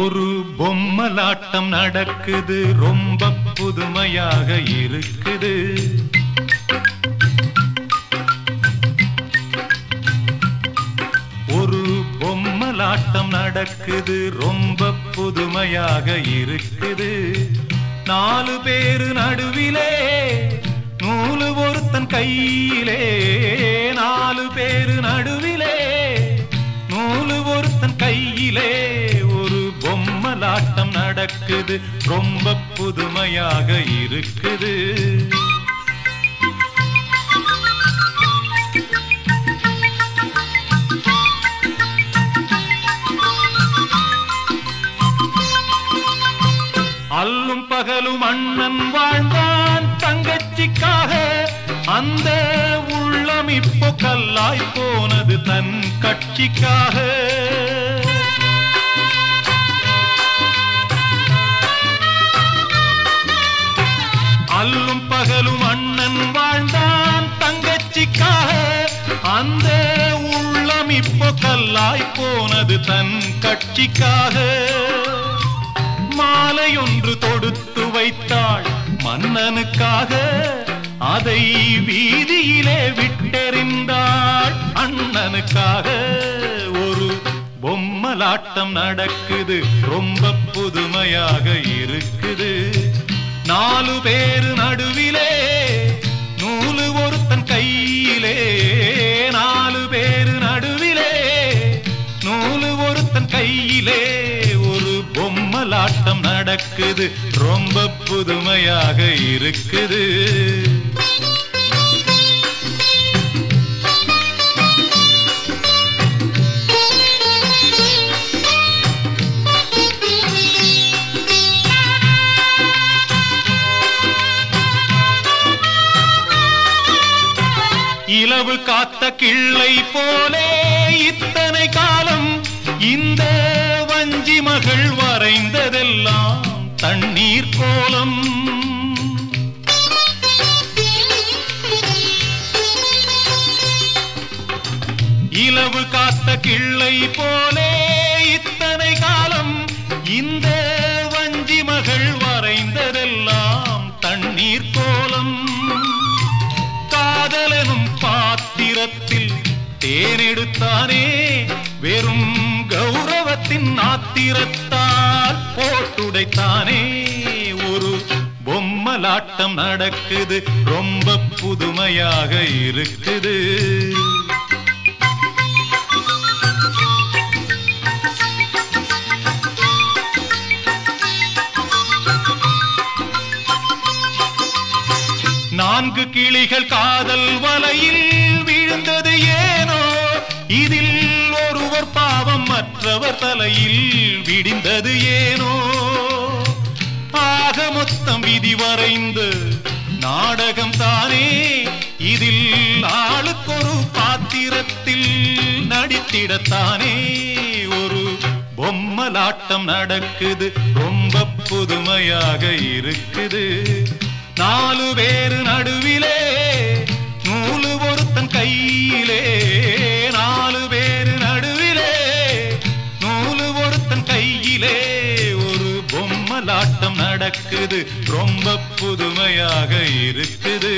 ஒரு பொம்மலாட்டம் நடக்குது. ரொம்ப புதுமையாக இருக்குது. ஒரு பொம்மலாட்டம் நடக்குது. ரொம்ப புதுமையாக இருக்குது. நாலு பேரு நடுவிலே நூலு ஒருத்தன் கையிலே. நாலு பேரு நடுவிலே நூலு ஒருத்தன் கையிலே. நடக்குது. ரொம்ப புதுமையாக இருக்குது. அல்லும் பகலும் அண்ணன் வாழ்ந்தான் தங்கச்சிக்காக. அந்த உள்ளம் இப்போ கல்லாய் போனது தன் கட்சிக்காக. பகலும் அண்ணன் வாழ்ந்தான் தங்கச்சிக்காக. அந்த உள்ளம் இப்போ கல்லாய் போனது தன் கட்சிக்காக. மாலை ஒன்று தொடுத்து வைத்தாள் மன்னனுக்காக. அதை வீதியிலே விட்டெறிந்தாள் அண்ணனுக்காக. ஒரு பொம்மலாட்டம் நடக்குது ரொம்ப புதுமையாக இருக்குது. ரொம்ப புதுமையாக இருக்குது. இலவு காத்த கிள்ளை போலே இத்தனை காலம் இந்த வஞ்சி மகள் வரைந்ததெல்லாம். தண்ணீர் கோலம். இலவு காத்த கிள்ளை போலே இத்தனை காலம் இந்த வஞ்சி மகள் வரைந்ததெல்லாம் தண்ணீர் கோலம். காதலனும் பாத்திரத்தில் தேனெடுத்தானே வெறும் கௌரவத்தின் ஆத்திரத்தில் துடைத்தானே. ஒரு பொம்மலாட்டம் நடக்குது. ரொம்ப புதுமையாக இருக்குது. நான்கு கிளிகள் காதல் வலையில் விழுந்தது ஏனோ? இதில் மற்றவர் தலையில் விடிந்தது ஏனோ? ஆக மொத்தம் விதி வரைந்து நாடகம் தானே? இதில் ஆளுக்கொரு பாத்திரத்தில் நடித்திடத்தானே ஒரு பொம்மலாட்டம் நடக்குது ரொம்ப புதுமையாக இருக்குது. நாலு பேரு நடுவிலே நடக்குது ரொம்ப புதுமையாக இருக்குது.